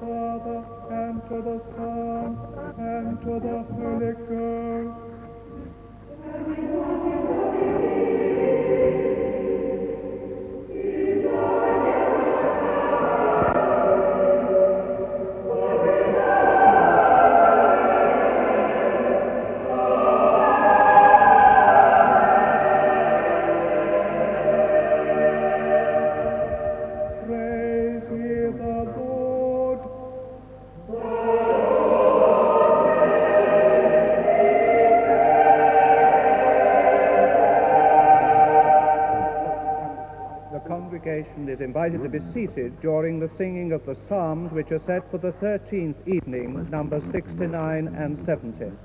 Father, and to the Son, and to the Holy Ghost. Congregation is invited to be seated during the singing of the psalms which are set for the 13th evening, numbers 69 and 70.